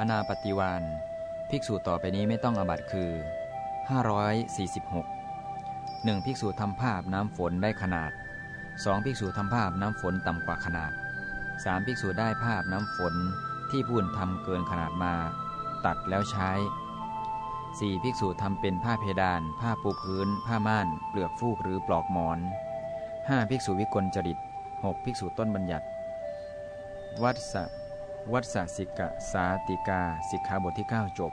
อนาปฏิวานภิกษุต่อไปนี้ไม่ต้องอบัตคือ 546 1. ภิกษุทำภาพน้ำฝนได้ขนาด 2. ภิกษุทำภาพน้ำฝนต่ำกว่าขนาด 3. ภิกษุได้ภาพน้ำฝนที่ผู้อื่นทำเกินขนาดมา ตัดแล้วใช้ 4. ภิกษุทำเป็นผ้าเพดาน ผ้าปูพื้น ผ้าม่าน เปลือกฟูกหรือปลอกหมอน 5. ภิกษุวิกลจริต 6. ภิกษุต้นบัญญัติ วัดสะ วัดสสิกะสาติกาสิกขาบทที่ 9 จบ